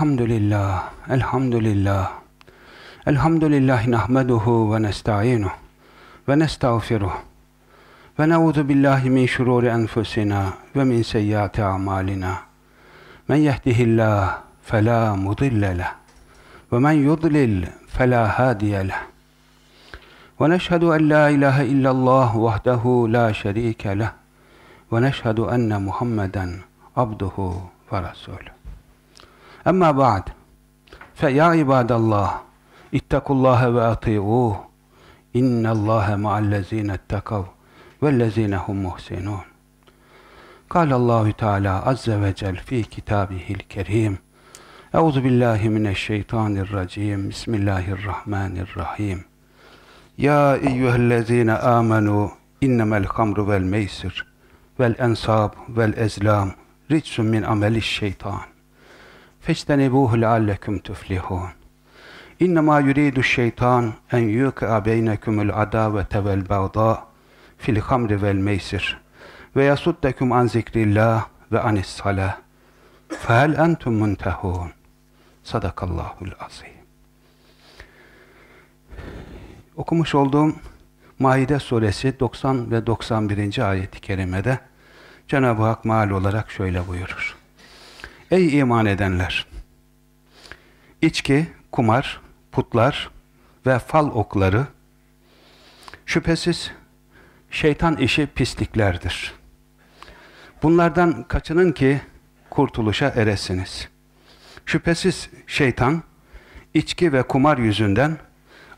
الحمد لله الحمد لله الحمد لله نحمده ونستعينه ونستغفره ونعوذ بالله من شرور أنفسنا ومن سيئات أعمالنا. من يهده الله فلا مضل له ومن يضلل فلا هادي له. ونشهد أن لا إله إلا الله وحده لا شريك له ونشهد أن محمدا عبده ورسوله. abduhu ve resulü. Amma ba'd. Fe ya ibadallah ittakullaha ve ati'uh. İnnallâhe ma'allezîne ettekav vellezîne hum muhsinûn. قال الله تعالى عز وجل في كتابه الكريم أعوذ بالله من الشيطان الرجيم بسم الله الرحمن الرحيم يا أيها الذين آمنوا إنما الخمر والميسر والأنصاب والأزلام رجس من عمل الشيطان فاجتنبوه لعلكم تفلحون إنما يريد الشيطان أن يوقع بينكم العداوة والبغضاء في الخمر والميسر ويصدكم عن ذكر الله وعن الصلاة فهل أنتم منتهون صدق الله العظيم Okumuş olduğum Maide suresi 90 ve 91. ayet-i kerimede Cenab-ı Hak mal olarak şöyle buyurur. Ey iman edenler! İçki, kumar, putlar ve fal okları şüphesiz şeytan işi pisliklerdir. Bunlardan kaçının ki kurtuluşa eresiniz. Şüphesiz şeytan içki ve kumar yüzünden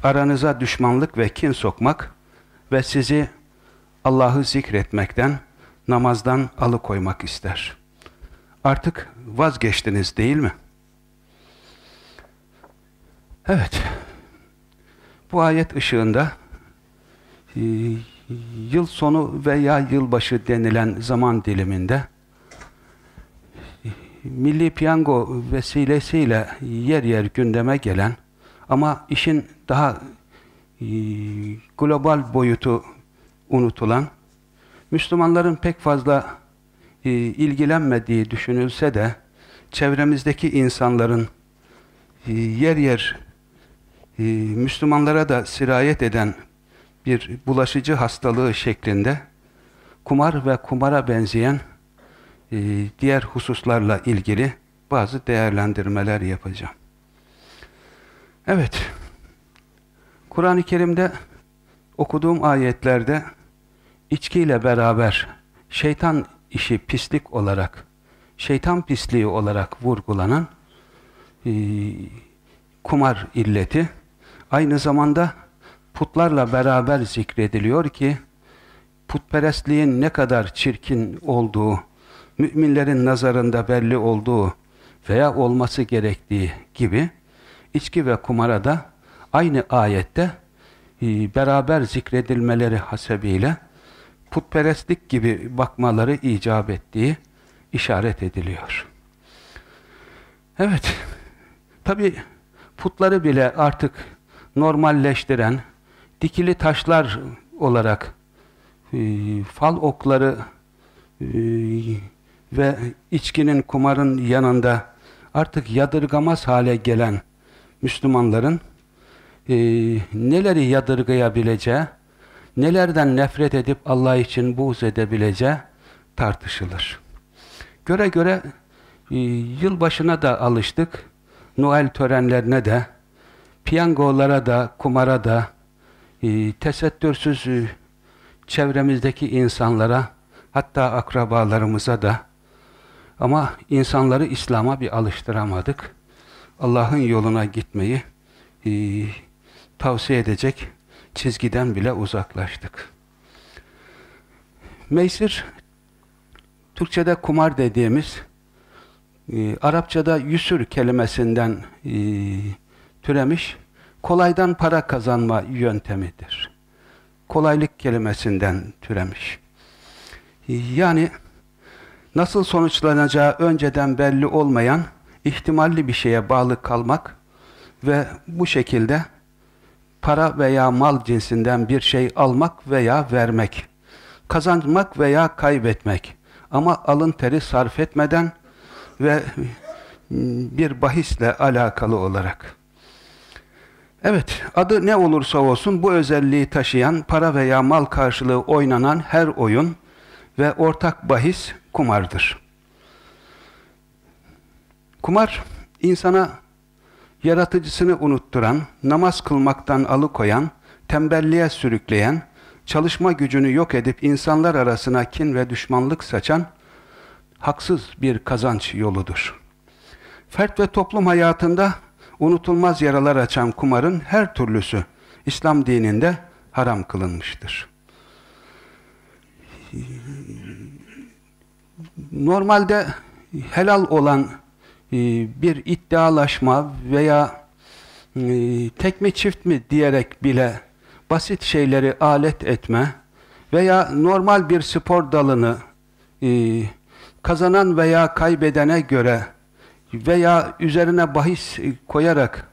aranıza düşmanlık ve kin sokmak ve sizi Allah'ı zikretmekten, namazdan alıkoymak ister. Artık vazgeçtiniz değil mi? Evet. Bu ayet ışığında e, yıl sonu veya yılbaşı denilen zaman diliminde milli piyango vesilesiyle yer yer gündeme gelen ama işin daha e, global boyutu unutulan Müslümanların pek fazla e, ilgilenmediği düşünülse de çevremizdeki insanların e, yer yer e, Müslümanlara da sirayet eden bir bulaşıcı hastalığı şeklinde kumar ve kumara benzeyen diğer hususlarla ilgili bazı değerlendirmeler yapacağım. Evet, Kur'an-ı Kerim'de okuduğum ayetlerde içkiyle beraber şeytan işi pislik olarak, şeytan pisliği olarak vurgulanan e, kumar illeti aynı zamanda putlarla beraber zikrediliyor ki putperestliğin ne kadar çirkin olduğu, müminlerin nazarında belli olduğu veya olması gerektiği gibi içki ve kumara da aynı ayette e, beraber zikredilmeleri hasebiyle putperestlik gibi bakmaları icap ettiği işaret ediliyor. Evet, tabi putları bile artık normalleştiren, dikili taşlar olarak e, fal okları e, ve içkinin, kumarın yanında artık yadırgamaz hale gelen Müslümanların e, neleri yadırgayabileceği, nelerden nefret edip Allah için buğz edebileceği tartışılır. Göre göre e, yılbaşına da alıştık, Noel törenlerine de, piyangolara da, kumara da, e, tesettürsüz e, çevremizdeki insanlara, hatta akrabalarımıza da ama insanları İslam'a bir alıştıramadık. Allah'ın yoluna gitmeyi tavsiye edecek çizgiden bile uzaklaştık. Meysir, Türkçe'de kumar dediğimiz, e, Arapçada yüsür kelimesinden e, türemiş, kolaydan para kazanma yöntemidir. Kolaylık kelimesinden türemiş. E, yani nasıl sonuçlanacağı önceden belli olmayan, ihtimalli bir şeye bağlı kalmak ve bu şekilde para veya mal cinsinden bir şey almak veya vermek, kazanmak veya kaybetmek ama alın teri sarf etmeden ve bir bahisle alakalı olarak. Evet, adı ne olursa olsun bu özelliği taşıyan para veya mal karşılığı oynanan her oyun ve ortak bahis kumardır. Kumar, insana yaratıcısını unutturan, namaz kılmaktan alıkoyan, tembelliğe sürükleyen, çalışma gücünü yok edip insanlar arasına kin ve düşmanlık saçan haksız bir kazanç yoludur. Fert ve toplum hayatında unutulmaz yaralar açan kumarın her türlüsü İslam dininde haram kılınmıştır. Normalde helal olan bir iddialaşma veya e, tek mi çift mi diyerek bile basit şeyleri alet etme veya normal bir spor dalını e, kazanan veya kaybedene göre veya üzerine bahis koyarak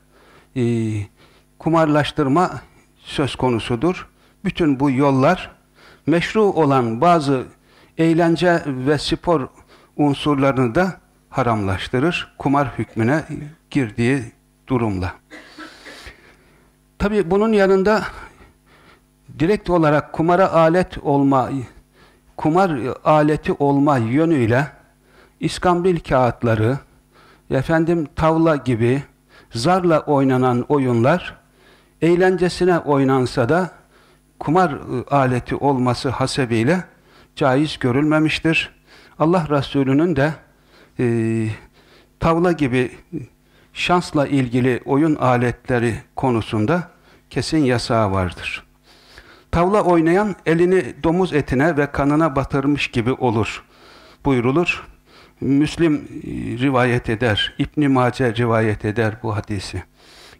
kumarlaştırma söz konusudur. Bütün bu yollar meşru olan bazı eğlence ve spor unsurlarını da haramlaştırır. Kumar hükmüne girdiği durumla. Tabi bunun yanında direkt olarak kumara alet olma, kumar aleti olma yönüyle iskambil kağıtları, efendim tavla gibi zarla oynanan oyunlar eğlencesine oynansa da kumar aleti olması hasebiyle caiz görülmemiştir. Allah Resulü'nün de e, tavla gibi şansla ilgili oyun aletleri konusunda kesin yasağı vardır. Tavla oynayan elini domuz etine ve kanına batırmış gibi olur buyrulur. Müslim e, rivayet eder, İbn Mace rivayet eder bu hadisi.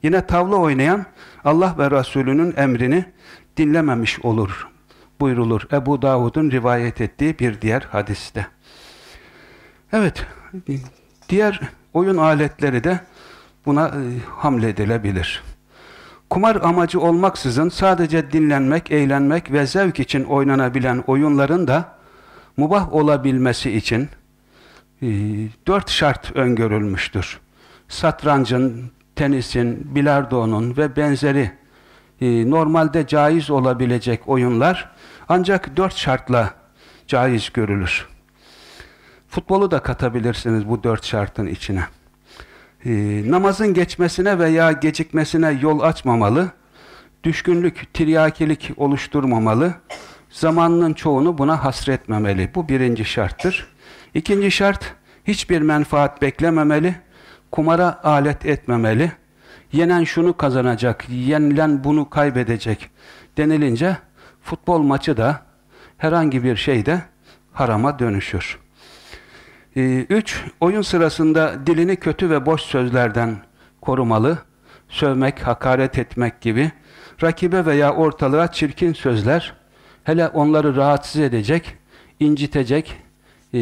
Yine tavla oynayan Allah ve Resulünün emrini dinlememiş olur buyrulur. Ebu Davud'un rivayet ettiği bir diğer hadiste. Evet, diğer oyun aletleri de buna e, hamledilebilir. Kumar amacı olmaksızın sadece dinlenmek, eğlenmek ve zevk için oynanabilen oyunların da mubah olabilmesi için e, dört şart öngörülmüştür. Satrancın, tenisin, bilardonun ve benzeri e, normalde caiz olabilecek oyunlar ancak dört şartla caiz görülür. Futbolu da katabilirsiniz bu dört şartın içine. E, namazın geçmesine veya gecikmesine yol açmamalı, düşkünlük, tiryakilik oluşturmamalı, zamanının çoğunu buna hasretmemeli. Bu birinci şarttır. İkinci şart, hiçbir menfaat beklememeli, kumara alet etmemeli, yenen şunu kazanacak, yenilen bunu kaybedecek denilince futbol maçı da herhangi bir şey de harama dönüşür. Ee, üç, oyun sırasında dilini kötü ve boş sözlerden korumalı, sövmek, hakaret etmek gibi rakibe veya ortalığa çirkin sözler, hele onları rahatsız edecek, incitecek, e,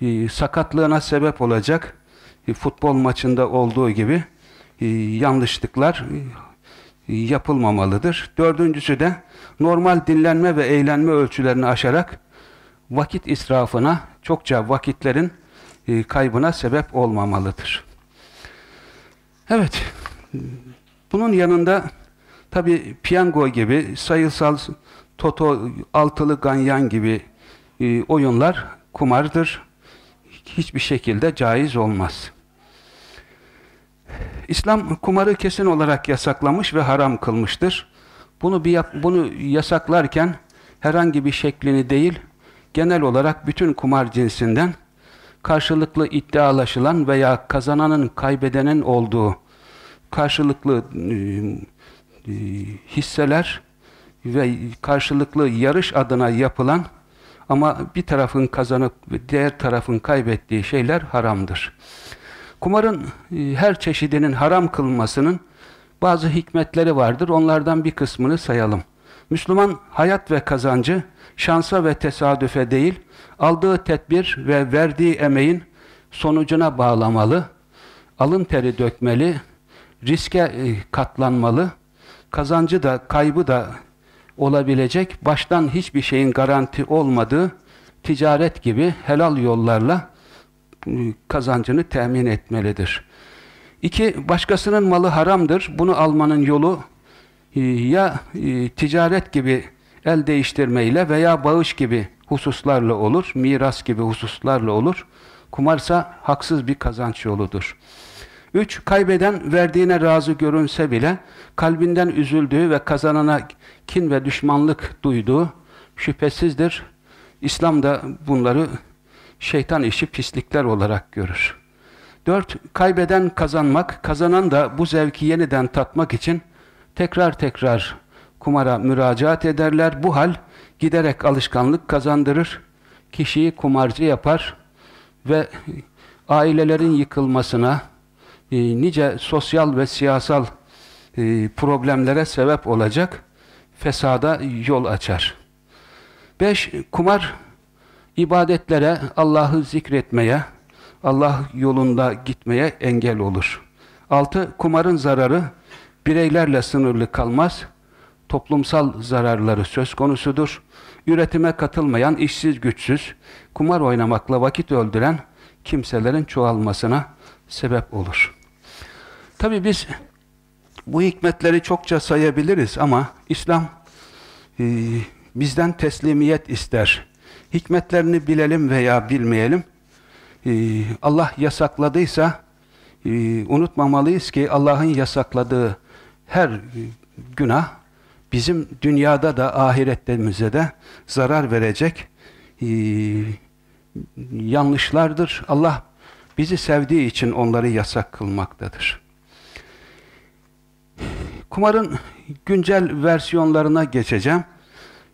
e, sakatlığına sebep olacak, e, futbol maçında olduğu gibi e, yanlışlıklar e, yapılmamalıdır. Dördüncüsü de normal dinlenme ve eğlenme ölçülerini aşarak vakit israfına, çokça vakitlerin e, kaybına sebep olmamalıdır. Evet, bunun yanında tabi piyango gibi, sayısal toto, altılı ganyan gibi oyunlar kumardır. Hiçbir şekilde caiz olmaz. İslam kumarı kesin olarak yasaklamış ve haram kılmıştır. Bunu bir bunu yasaklarken herhangi bir şeklini değil, genel olarak bütün kumar cinsinden karşılıklı iddialaşılan veya kazananın kaybedenin olduğu karşılıklı e, e, hisseler ve karşılıklı yarış adına yapılan ama bir tarafın kazanıp diğer tarafın kaybettiği şeyler haramdır. Kumarın e, her çeşidinin haram kılınmasının bazı hikmetleri vardır. Onlardan bir kısmını sayalım. Müslüman hayat ve kazancı şansa ve tesadüfe değil, aldığı tedbir ve verdiği emeğin sonucuna bağlamalı, alın teri dökmeli, riske e, katlanmalı, kazancı da kaybı da olabilecek, baştan hiçbir şeyin garanti olmadığı ticaret gibi helal yollarla kazancını temin etmelidir. İki, başkasının malı haramdır. Bunu almanın yolu e, ya e, ticaret gibi el değiştirmeyle veya bağış gibi hususlarla olur, miras gibi hususlarla olur. Kumarsa haksız bir kazanç yoludur. Üç, kaybeden verdiğine razı görünse bile kalbinden üzüldüğü ve kazanana kin ve düşmanlık duyduğu şüphesizdir. İslam da bunları şeytan işi pislikler olarak görür. Dört, kaybeden kazanmak, kazanan da bu zevki yeniden tatmak için tekrar tekrar kumara müracaat ederler. Bu hal giderek alışkanlık kazandırır. Kişiyi kumarcı yapar ve ailelerin yıkılmasına, e, nice sosyal ve siyasal e, problemlere sebep olacak fesada yol açar. Beş, kumar ibadetlere, Allah'ı zikretmeye, Allah yolunda gitmeye engel olur. Altı, kumarın zararı bireylerle sınırlı kalmaz, toplumsal zararları söz konusudur. Üretime katılmayan, işsiz güçsüz, kumar oynamakla vakit öldüren kimselerin çoğalmasına sebep olur. Tabi biz bu hikmetleri çokça sayabiliriz ama İslam e, bizden teslimiyet ister. Hikmetlerini bilelim veya bilmeyelim. E, Allah yasakladıysa e, unutmamalıyız ki Allah'ın yasakladığı her günah bizim dünyada da ahiretlerimize de zarar verecek e, yanlışlardır. Allah bizi sevdiği için onları yasak kılmaktadır. Kumarın güncel versiyonlarına geçeceğim.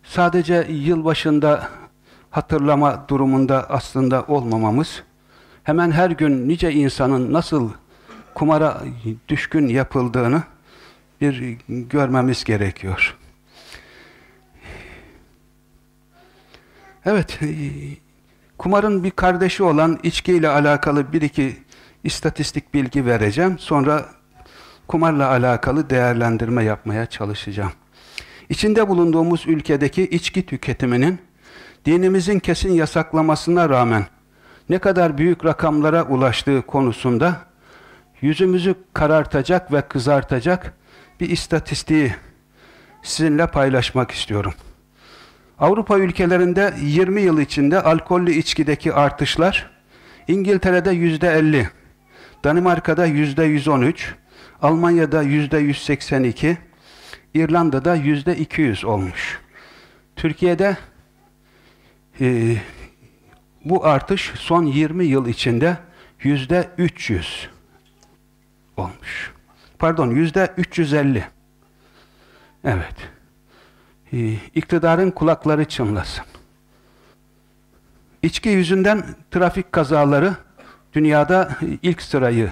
Sadece yılbaşında hatırlama durumunda aslında olmamamız, hemen her gün nice insanın nasıl kumara düşkün yapıldığını bir görmemiz gerekiyor. Evet, kumarın bir kardeşi olan içki ile alakalı bir iki istatistik bilgi vereceğim. Sonra kumarla alakalı değerlendirme yapmaya çalışacağım. İçinde bulunduğumuz ülkedeki içki tüketiminin dinimizin kesin yasaklamasına rağmen ne kadar büyük rakamlara ulaştığı konusunda yüzümüzü karartacak ve kızartacak bir istatistiği sizinle paylaşmak istiyorum. Avrupa ülkelerinde 20 yıl içinde alkollü içkideki artışlar İngiltere'de yüzde 50, Danimarka'da yüzde 113, Almanya'da yüzde 182, İrlanda'da yüzde 200 olmuş. Türkiye'de e, bu artış son 20 yıl içinde yüzde 300 olmuş. Pardon, yüzde 350. Evet. E, iktidarın kulakları çınlasın. İçki yüzünden trafik kazaları dünyada ilk sırayı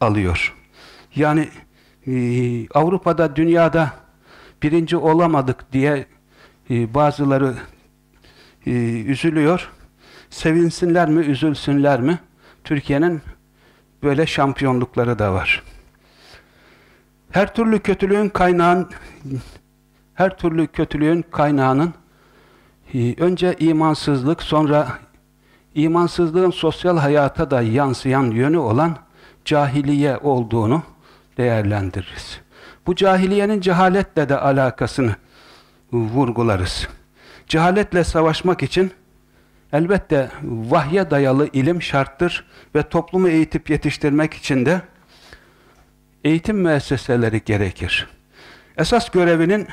alıyor. Yani e, Avrupa'da, dünyada birinci olamadık diye e, bazıları e, üzülüyor. Sevinsinler mi, üzülsünler mi? Türkiye'nin böyle şampiyonlukları da var. Her türlü kötülüğün kaynağın her türlü kötülüğün kaynağının e, önce imansızlık, sonra imansızlığın sosyal hayata da yansıyan yönü olan cahiliye olduğunu değerlendiririz. Bu cahiliyenin cehaletle de alakasını vurgularız. Cehaletle savaşmak için elbette vahye dayalı ilim şarttır ve toplumu eğitip yetiştirmek için de eğitim müesseseleri gerekir. Esas görevinin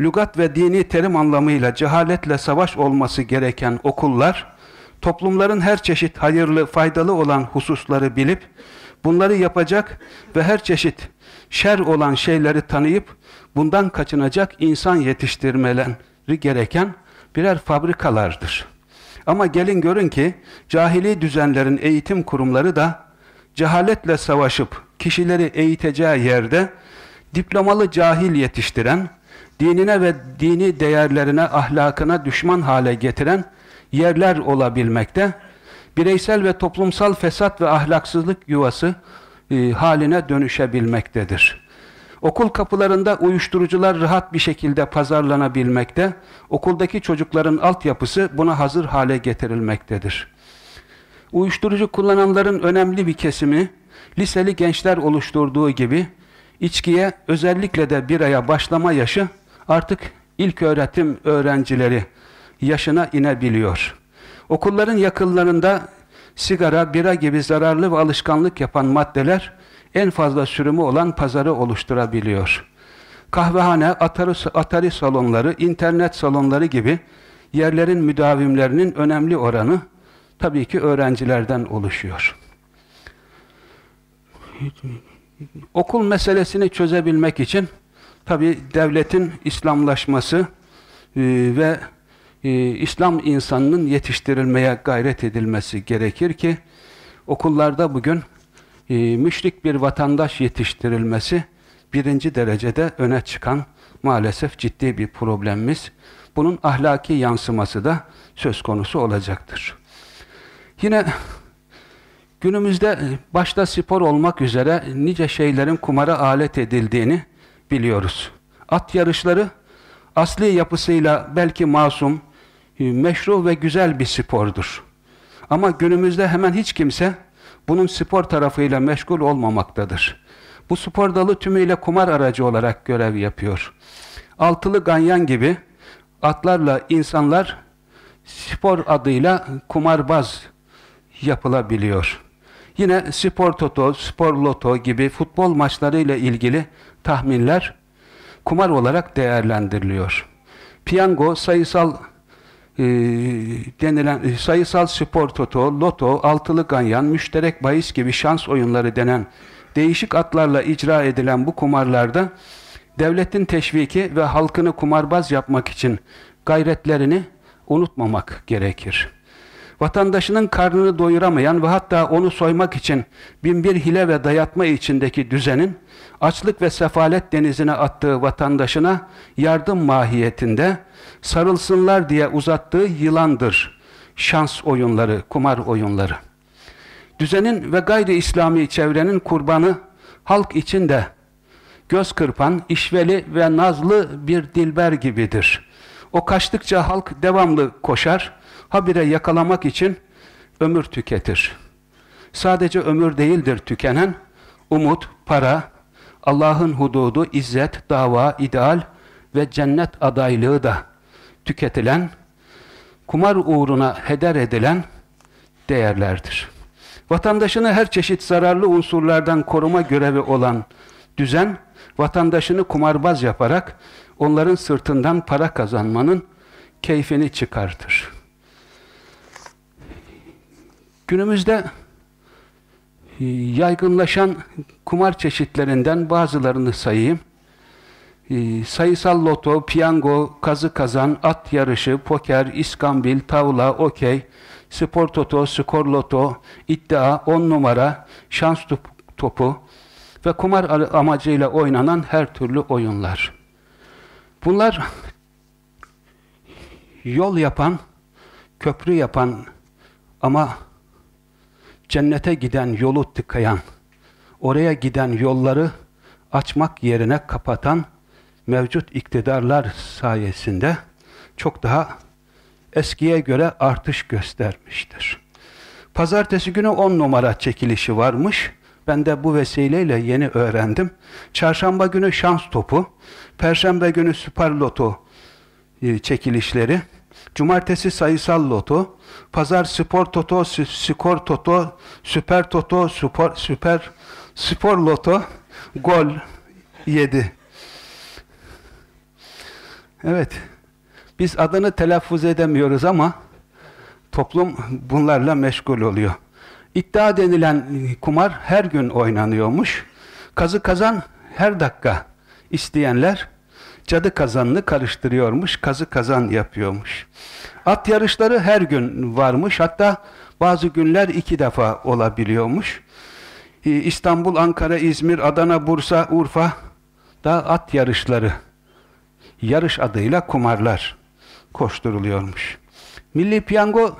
lügat ve dini terim anlamıyla cehaletle savaş olması gereken okullar, toplumların her çeşit hayırlı, faydalı olan hususları bilip, bunları yapacak ve her çeşit şer olan şeyleri tanıyıp, bundan kaçınacak insan yetiştirmeleri gereken birer fabrikalardır. Ama gelin görün ki, cahili düzenlerin eğitim kurumları da, cehaletle savaşıp, kişileri eğiteceği yerde, diplomalı cahil yetiştiren, dinine ve dini değerlerine, ahlakına düşman hale getiren yerler olabilmekte, bireysel ve toplumsal fesat ve ahlaksızlık yuvası e, haline dönüşebilmektedir. Okul kapılarında uyuşturucular rahat bir şekilde pazarlanabilmekte, okuldaki çocukların altyapısı buna hazır hale getirilmektedir. uyuşturucu kullananların önemli bir kesimi liseli gençler oluşturduğu gibi içkiye özellikle de biraya başlama yaşı artık ilk öğretim öğrencileri yaşına inebiliyor. Okulların yakınlarında sigara, bira gibi zararlı ve alışkanlık yapan maddeler en fazla sürümü olan pazarı oluşturabiliyor. Kahvehane, atari, atari salonları, internet salonları gibi yerlerin müdavimlerinin önemli oranı tabii ki öğrencilerden oluşuyor. Okul meselesini çözebilmek için tabii devletin İslamlaşması e, ve e, İslam insanının yetiştirilmeye gayret edilmesi gerekir ki okullarda bugün e, müşrik bir vatandaş yetiştirilmesi birinci derecede öne çıkan maalesef ciddi bir problemimiz. Bunun ahlaki yansıması da söz konusu olacaktır. Yine günümüzde başta spor olmak üzere nice şeylerin kumara alet edildiğini biliyoruz. At yarışları asli yapısıyla belki masum, meşru ve güzel bir spordur. Ama günümüzde hemen hiç kimse bunun spor tarafıyla meşgul olmamaktadır. Bu spor dalı tümüyle kumar aracı olarak görev yapıyor. Altılı ganyan gibi atlarla insanlar spor adıyla kumarbaz yapılabiliyor. Yine spor toto, spor loto gibi futbol maçlarıyla ilgili tahminler kumar olarak değerlendiriliyor. Piyango, sayısal e, denilen e, sayısal spor toto, loto, altılı ganyan, müşterek bahis gibi şans oyunları denen değişik atlarla icra edilen bu kumarlarda devletin teşviki ve halkını kumarbaz yapmak için gayretlerini unutmamak gerekir. Vatandaşının karnını doyuramayan ve hatta onu soymak için binbir hile ve dayatma içindeki düzenin açlık ve sefalet denizine attığı vatandaşına yardım mahiyetinde sarılsınlar diye uzattığı yılandır. Şans oyunları, kumar oyunları. Düzenin ve gayri İslami çevrenin kurbanı halk içinde göz kırpan, işveli ve nazlı bir dilber gibidir. O kaçtıkça halk devamlı koşar, habire yakalamak için ömür tüketir. Sadece ömür değildir tükenen, umut, para, Allah'ın hududu, izzet, dava, ideal ve cennet adaylığı da tüketilen, kumar uğruna heder edilen değerlerdir. Vatandaşını her çeşit zararlı unsurlardan koruma görevi olan düzen, vatandaşını kumarbaz yaparak onların sırtından para kazanmanın keyfini çıkartır. Günümüzde e, yaygınlaşan kumar çeşitlerinden bazılarını sayayım. E, sayısal loto, piyango, kazı kazan, at yarışı, poker, iskambil, tavla, okey, spor toto, skor loto, iddia, on numara, şans topu ve kumar amacıyla oynanan her türlü oyunlar. Bunlar yol yapan, köprü yapan ama cennete giden yolu tıkayan, oraya giden yolları açmak yerine kapatan mevcut iktidarlar sayesinde çok daha eskiye göre artış göstermiştir. Pazartesi günü 10 numara çekilişi varmış. Ben de bu vesileyle yeni öğrendim. Çarşamba günü şans topu, perşembe günü süper loto e, çekilişleri, cumartesi sayısal loto, pazar spor toto, skor toto, süper toto, spor, süper spor loto, gol 7. Evet. Biz adını telaffuz edemiyoruz ama toplum bunlarla meşgul oluyor. İddia denilen kumar her gün oynanıyormuş. Kazı kazan her dakika isteyenler cadı kazanını karıştırıyormuş, kazı kazan yapıyormuş. At yarışları her gün varmış, hatta bazı günler iki defa olabiliyormuş. İstanbul, Ankara, İzmir, Adana, Bursa, Urfa da at yarışları, yarış adıyla kumarlar koşturuluyormuş. Milli Piyango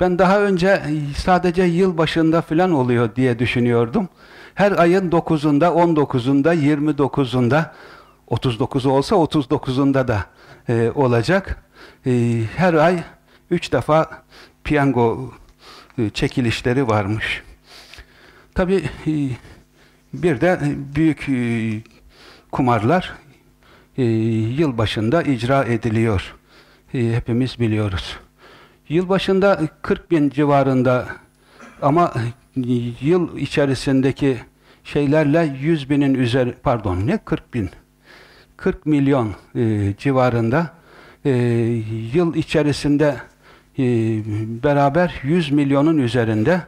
ben daha önce sadece yıl başında falan oluyor diye düşünüyordum. Her ayın 9'unda, 19'unda, 29'unda 39'u olsa 39'unda da e, olacak. E, her ay üç defa piyango e, çekilişleri varmış. Tabi e, bir de büyük e, kumarlar e, yıl başında icra ediliyor. E, hepimiz biliyoruz. Yıl başında 40 bin civarında ama yıl içerisindeki şeylerle 100 binin üzeri pardon ne 40 bin 40 milyon e, civarında e, yıl içerisinde e, beraber 100 milyonun üzerinde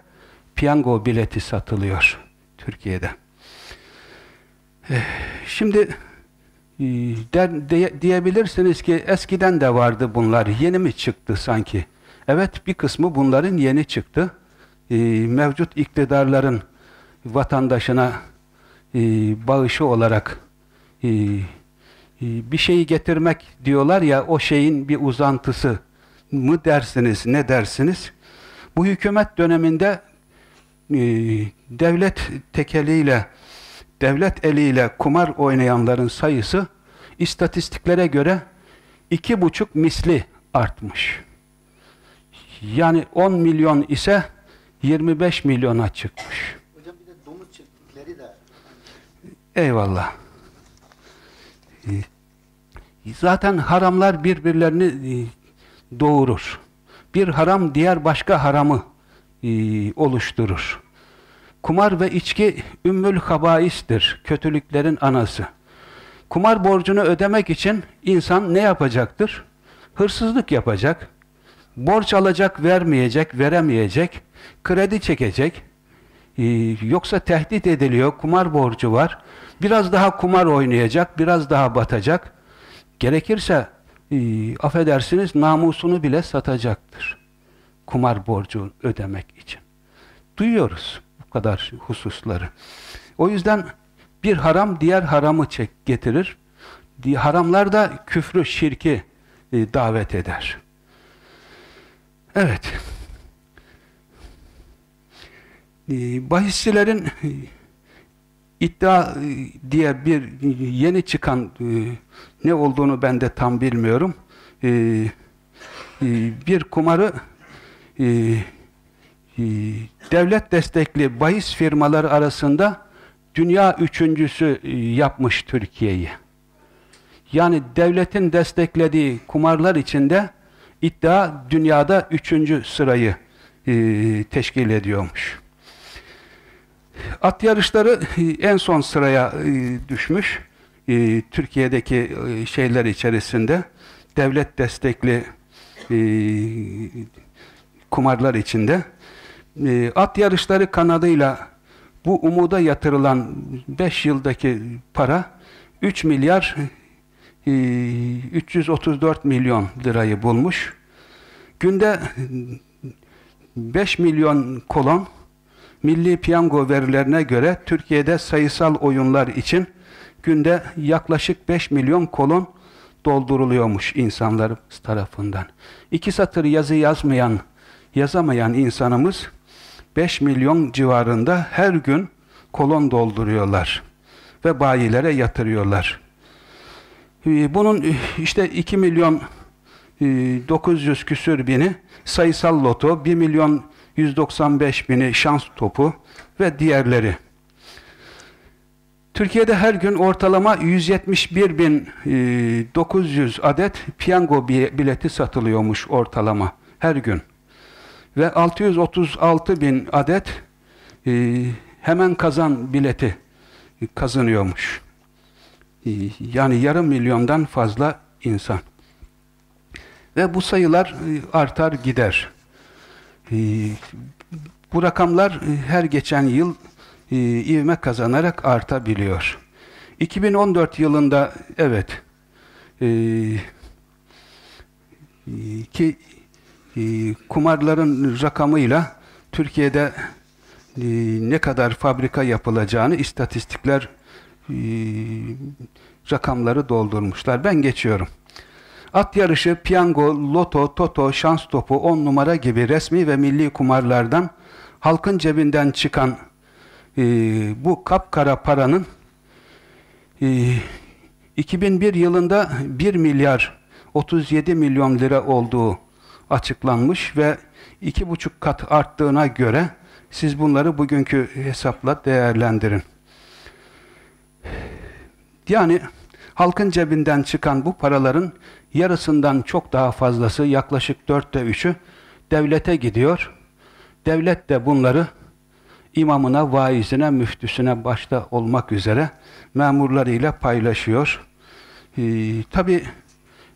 piyango bileti satılıyor Türkiye'de. E, şimdi e, der, de, diyebilirsiniz ki eskiden de vardı bunlar. Yeni mi çıktı sanki? Evet bir kısmı bunların yeni çıktı. E, mevcut iktidarların vatandaşına e, bağışı olarak e, bir şeyi getirmek diyorlar ya o şeyin bir uzantısı mı dersiniz ne dersiniz? Bu hükümet döneminde e, devlet tekeliyle devlet eliyle kumar oynayanların sayısı istatistiklere göre iki buçuk misli artmış. Yani 10 milyon ise 25 milyona çıkmış. Hocam bir de domuz çiftlikleri de Eyvallah. Zaten haramlar birbirlerini e, doğurur. Bir haram diğer başka haramı e, oluşturur. Kumar ve içki ümmül habaistir, kötülüklerin anası. Kumar borcunu ödemek için insan ne yapacaktır? Hırsızlık yapacak, borç alacak, vermeyecek, veremeyecek, kredi çekecek, ee, yoksa tehdit ediliyor, kumar borcu var, biraz daha kumar oynayacak, biraz daha batacak, gerekirse e, affedersiniz namusunu bile satacaktır. Kumar borcu ödemek için. Duyuyoruz bu kadar hususları. O yüzden bir haram diğer haramı çek getirir. Haramlar da küfrü, şirki e, davet eder. Evet. E, bahisçilerin e, iddia e, diye bir yeni çıkan e, ne olduğunu ben de tam bilmiyorum. E, e, bir kumarı e, e, devlet destekli bahis firmaları arasında dünya üçüncüsü e, yapmış Türkiye'yi. Yani devletin desteklediği kumarlar içinde iddia dünyada üçüncü sırayı e, teşkil ediyormuş. At yarışları e, en son sıraya e, düşmüş. E, Türkiye'deki e, şeyler içerisinde devlet destekli e, kumarlar içinde. E, At yarışları kanadıyla bu umuda yatırılan 5 yıldaki para 3 milyar e, 334 milyon lirayı bulmuş. Günde 5 milyon kolon Milli Piyango verilerine göre Türkiye'de sayısal oyunlar için günde yaklaşık 5 milyon kolon dolduruluyormuş insanlarımız tarafından. İki satır yazı yazmayan, yazamayan insanımız 5 milyon civarında her gün kolon dolduruyorlar ve bayilere yatırıyorlar. Ee, Bunun işte 2 milyon e, 900 küsür bini sayısal loto, 1 milyon 195 bini şans topu ve diğerleri. Türkiye'de her gün ortalama 171 bin e, 900 adet piyango bi- bileti satılıyormuş ortalama her gün. Ve 636 bin adet e, hemen kazan bileti kazanıyormuş. E, yani yarım milyondan fazla insan. Ve bu sayılar artar gider. Bu rakamlar her geçen yıl e, ivme kazanarak artabiliyor. 2014 yılında evet e, ki e, kumarların rakamıyla Türkiye'de e, ne kadar fabrika yapılacağını istatistikler e, rakamları doldurmuşlar. Ben geçiyorum. At yarışı, piyango, loto, toto, şans topu, on numara gibi resmi ve milli kumarlardan halkın cebinden çıkan e, bu kapkara paranın e, 2001 yılında 1 milyar 37 milyon lira olduğu açıklanmış ve iki buçuk kat arttığına göre siz bunları bugünkü hesapla değerlendirin. Yani halkın cebinden çıkan bu paraların yarısından çok daha fazlası yaklaşık dörtte üçü devlete gidiyor. Devlet de bunları imamına, vaizine, müftüsüne başta olmak üzere memurlarıyla paylaşıyor. Ee, Tabi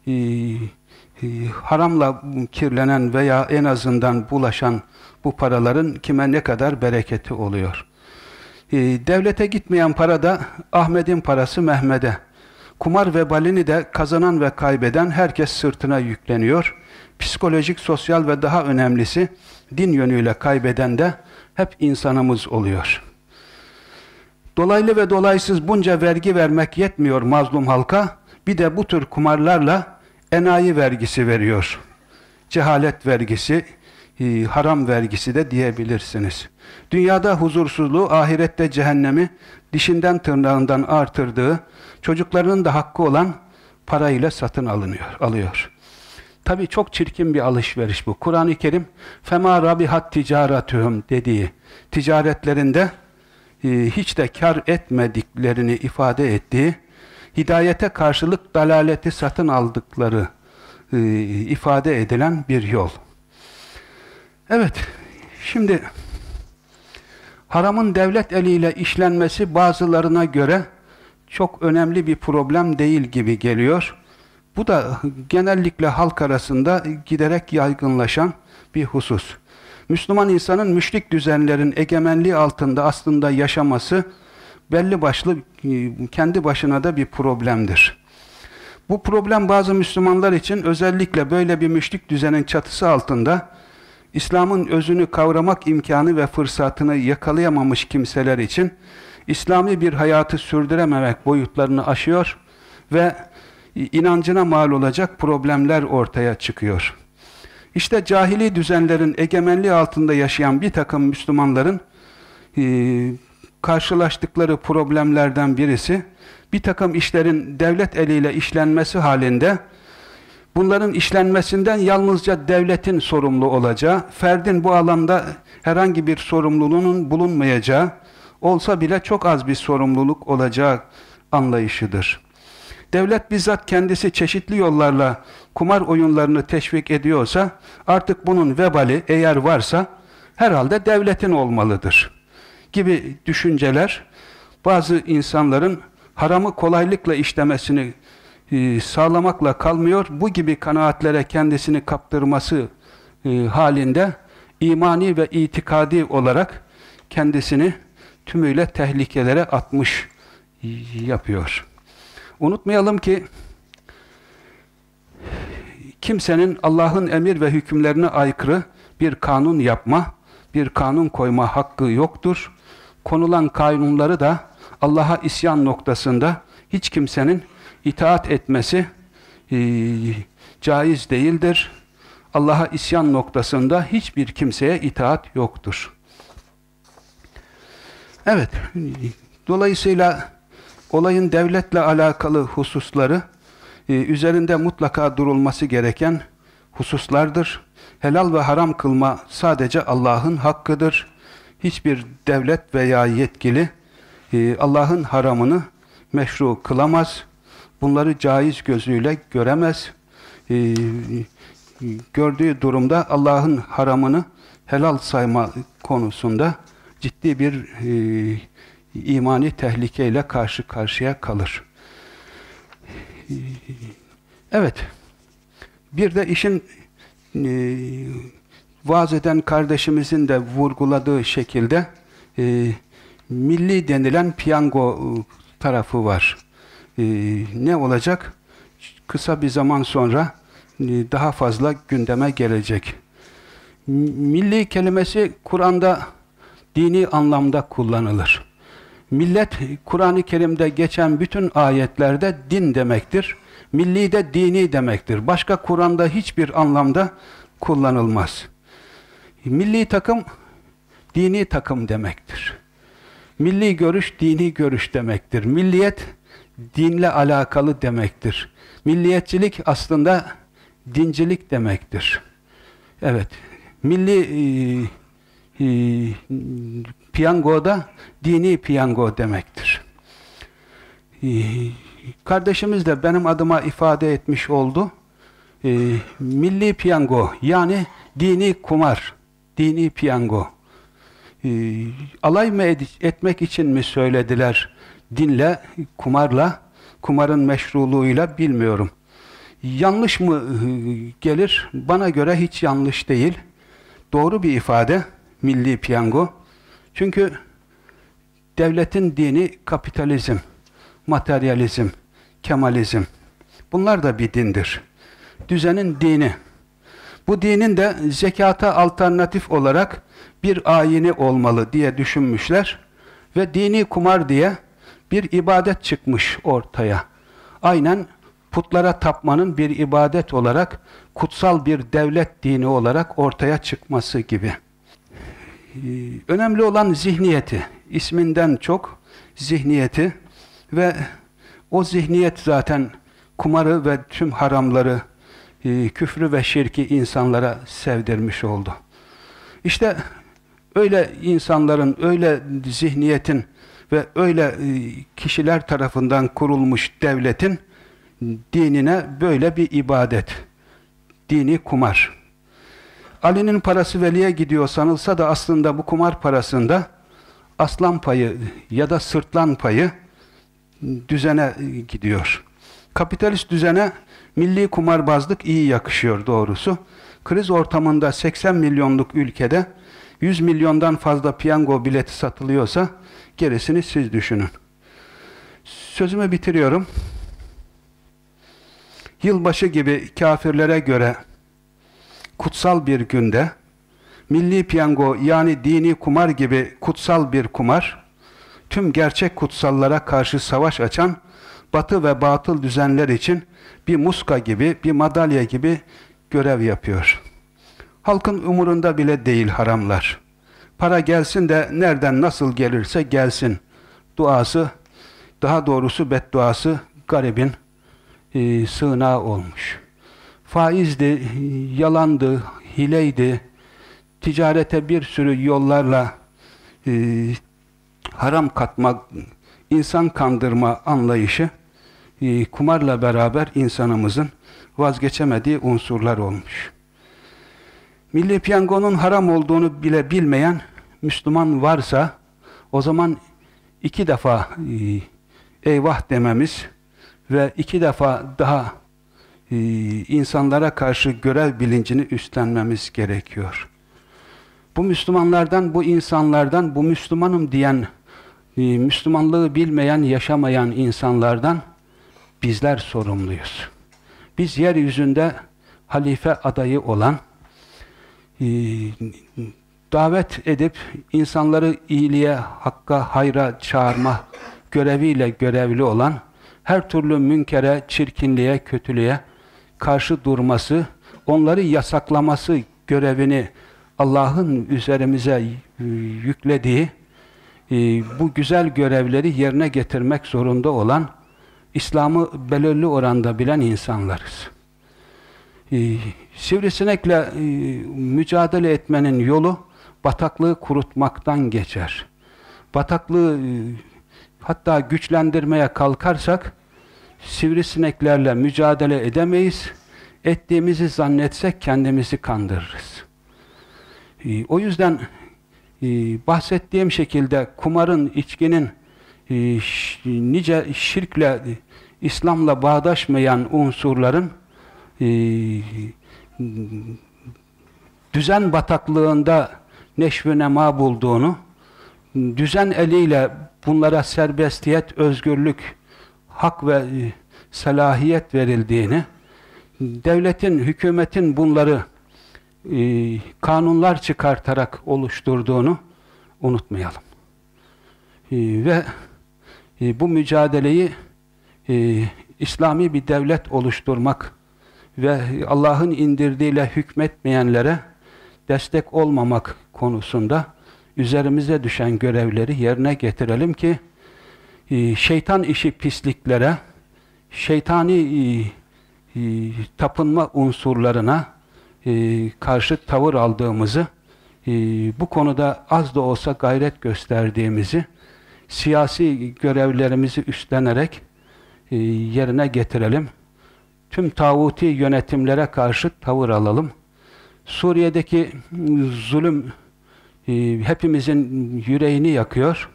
e, e, haramla kirlenen veya en azından bulaşan bu paraların kime ne kadar bereketi oluyor. Ee, devlete gitmeyen para da Ahmet'in parası Mehmet'e. Kumar vebalini de kazanan ve kaybeden herkes sırtına yükleniyor. Psikolojik, sosyal ve daha önemlisi din yönüyle kaybeden de hep insanımız oluyor. Dolaylı ve dolaysız bunca vergi vermek yetmiyor mazlum halka. Bir de bu tür kumarlarla enayi vergisi veriyor. Cehalet vergisi, e, haram vergisi de diyebilirsiniz. Dünyada huzursuzluğu, ahirette cehennemi dişinden tırnağından artırdığı, çocuklarının da hakkı olan parayla satın alınıyor, alıyor. Tabi çok çirkin bir alışveriş bu. Kur'an-ı Kerim fema rabihat ticaretühüm dediği ticaretlerinde e, hiç de kar etmediklerini ifade ettiği hidayete karşılık dalaleti satın aldıkları e, ifade edilen bir yol. Evet, şimdi haramın devlet eliyle işlenmesi bazılarına göre çok önemli bir problem değil gibi geliyor. Bu da genellikle halk arasında giderek yaygınlaşan bir husus. Müslüman insanın müşrik düzenlerin egemenliği altında aslında yaşaması belli başlı kendi başına da bir problemdir. Bu problem bazı Müslümanlar için özellikle böyle bir müşrik düzenin çatısı altında İslam'ın özünü kavramak imkanı ve fırsatını yakalayamamış kimseler için İslami bir hayatı sürdürememek boyutlarını aşıyor ve inancına mal olacak problemler ortaya çıkıyor. İşte cahili düzenlerin egemenliği altında yaşayan bir takım Müslümanların e, karşılaştıkları problemlerden birisi bir takım işlerin devlet eliyle işlenmesi halinde bunların işlenmesinden yalnızca devletin sorumlu olacağı, ferdin bu alanda herhangi bir sorumluluğunun bulunmayacağı, olsa bile çok az bir sorumluluk olacağı anlayışıdır. Devlet bizzat kendisi çeşitli yollarla kumar oyunlarını teşvik ediyorsa artık bunun vebali eğer varsa herhalde devletin olmalıdır gibi düşünceler bazı insanların haramı kolaylıkla işlemesini e, sağlamakla kalmıyor. Bu gibi kanaatlere kendisini kaptırması e, halinde imani ve itikadi olarak kendisini tümüyle tehlikelere atmış yapıyor. Unutmayalım ki kimsenin Allah'ın emir ve hükümlerine aykırı bir kanun yapma, bir kanun koyma hakkı yoktur. Konulan kanunları da Allah'a isyan noktasında hiç kimsenin itaat etmesi e, caiz değildir. Allah'a isyan noktasında hiçbir kimseye itaat yoktur. Evet, dolayısıyla olayın devletle alakalı hususları e, üzerinde mutlaka durulması gereken hususlardır. Helal ve haram kılma sadece Allah'ın hakkıdır. Hiçbir devlet veya yetkili e, Allah'ın haramını meşru kılamaz. Bunları caiz gözüyle göremez. E, gördüğü durumda Allah'ın haramını helal sayma konusunda ciddi bir e, imani tehlikeyle karşı karşıya kalır. Evet, bir de işin e, vaaz eden kardeşimizin de vurguladığı şekilde e, milli denilen piyango tarafı var. E, ne olacak? Kısa bir zaman sonra e, daha fazla gündeme gelecek. Milli kelimesi Kur'an'da dini anlamda kullanılır. Millet Kur'an-ı Kerim'de geçen bütün ayetlerde din demektir. Milli de dini demektir. Başka Kur'an'da hiçbir anlamda kullanılmaz. Milli takım dini takım demektir. Milli görüş dini görüş demektir. Milliyet dinle alakalı demektir. Milliyetçilik aslında dincilik demektir. Evet, milli e, e, piyango da dini piyango demektir. E, kardeşimiz de benim adıma ifade etmiş oldu. E, milli piyango yani dini kumar, dini piyango. Alay mı etmek için mi söylediler dinle, kumarla, kumarın meşruluğuyla bilmiyorum. Yanlış mı gelir? Bana göre hiç yanlış değil. Doğru bir ifade, milli piyango. Çünkü devletin dini kapitalizm, materyalizm, kemalizm. Bunlar da bir dindir. Düzenin dini. Bu dinin de zekata alternatif olarak bir ayini olmalı diye düşünmüşler. Ve dini kumar diye bir ibadet çıkmış ortaya. Aynen putlara tapmanın bir ibadet olarak, kutsal bir devlet dini olarak ortaya çıkması gibi. Ee, önemli olan zihniyeti, isminden çok zihniyeti ve o zihniyet zaten kumarı ve tüm haramları, e, küfrü ve şirki insanlara sevdirmiş oldu. İşte öyle insanların, öyle zihniyetin ve öyle e, kişiler tarafından kurulmuş devletin dinine böyle bir ibadet. Dini kumar. Ali'nin parası veliye gidiyor sanılsa da aslında bu kumar parasında aslan payı ya da sırtlan payı düzene gidiyor. Kapitalist düzene milli kumarbazlık iyi yakışıyor doğrusu. Kriz ortamında 80 milyonluk ülkede 100 milyondan fazla piyango bileti satılıyorsa gerisini siz düşünün. Sözümü bitiriyorum yılbaşı gibi kafirlere göre kutsal bir günde milli piyango yani dini kumar gibi kutsal bir kumar tüm gerçek kutsallara karşı savaş açan batı ve batıl düzenler için bir muska gibi, bir madalya gibi görev yapıyor. Halkın umurunda bile değil haramlar. Para gelsin de nereden nasıl gelirse gelsin. Duası, daha doğrusu bedduası garibin e, sığınağı olmuş. Faizdi, yalandı, hileydi, ticarete bir sürü yollarla e, haram katmak, insan kandırma anlayışı e, kumarla beraber insanımızın vazgeçemediği unsurlar olmuş. Milli piyangonun haram olduğunu bile bilmeyen Müslüman varsa o zaman iki defa e, eyvah dememiz ve iki defa daha e, insanlara karşı görev bilincini üstlenmemiz gerekiyor. Bu Müslümanlardan, bu insanlardan, bu Müslümanım diyen, e, Müslümanlığı bilmeyen, yaşamayan insanlardan bizler sorumluyuz. Biz yeryüzünde halife adayı olan, e, davet edip insanları iyiliğe, hakka, hayra çağırma göreviyle görevli olan her türlü münkere, çirkinliğe, kötülüğe karşı durması, onları yasaklaması görevini Allah'ın üzerimize e, yüklediği e, bu güzel görevleri yerine getirmek zorunda olan İslam'ı belirli oranda bilen insanlarız. E, sivrisinekle mücadele etmenin yolu bataklığı kurutmaktan geçer. Bataklığı hatta güçlendirmeye kalkarsak sivrisineklerle mücadele edemeyiz. Ettiğimizi zannetsek kendimizi kandırırız. Ee, o yüzden e, bahsettiğim şekilde kumarın, içkinin e, nice şirkle, İslam'la bağdaşmayan unsurların e, düzen bataklığında neşv nema bulduğunu, düzen eliyle bunlara serbestiyet, özgürlük, hak ve e, salahiyet verildiğini, devletin, hükümetin bunları e, kanunlar çıkartarak oluşturduğunu unutmayalım. E, ve bu mücadeleyi İslami bir devlet oluşturmak ve Allah'ın indirdiğiyle hükmetmeyenlere destek olmamak konusunda üzerimize düşen görevleri yerine getirelim ki şeytan işi pisliklere, şeytani e, e, tapınma unsurlarına e, karşı tavır aldığımızı, e, bu konuda az da olsa gayret gösterdiğimizi, siyasi görevlerimizi üstlenerek e, yerine getirelim. Tüm tağuti yönetimlere karşı tavır alalım. Suriye'deki zulüm e, hepimizin yüreğini yakıyor.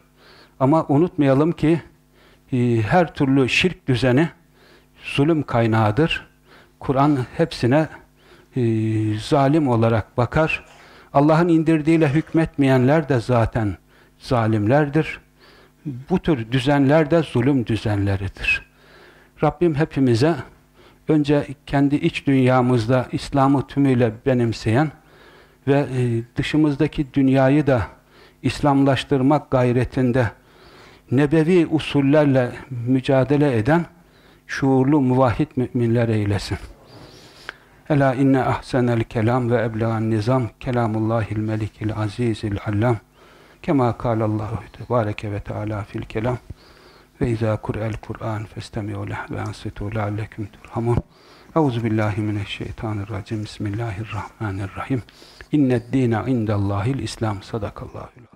Ama unutmayalım ki e, her türlü şirk düzeni zulüm kaynağıdır. Kur'an hepsine e, zalim olarak bakar. Allah'ın indirdiğiyle hükmetmeyenler de zaten zalimlerdir. Bu tür düzenler de zulüm düzenleridir. Rabbim hepimize önce kendi iç dünyamızda İslam'ı tümüyle benimseyen ve e, dışımızdaki dünyayı da İslamlaştırmak gayretinde nebevi usullerle mücadele eden şuurlu muvahhid müminler eylesin. Ela inne ahsenel kelam ve eblegan nizam kelamullahil melikil azizil allam. Kema kâlallahu tebareke ve teâlâ fil kelam. Ve izâ kur'el Kur'an festemi'u leh ve ansitû leallekum turhamun. Euzu billahi mineşşeytanirracim Bismillahirrahmanirrahim İnned dîne indellâhil İslam. Sadakallâhul azim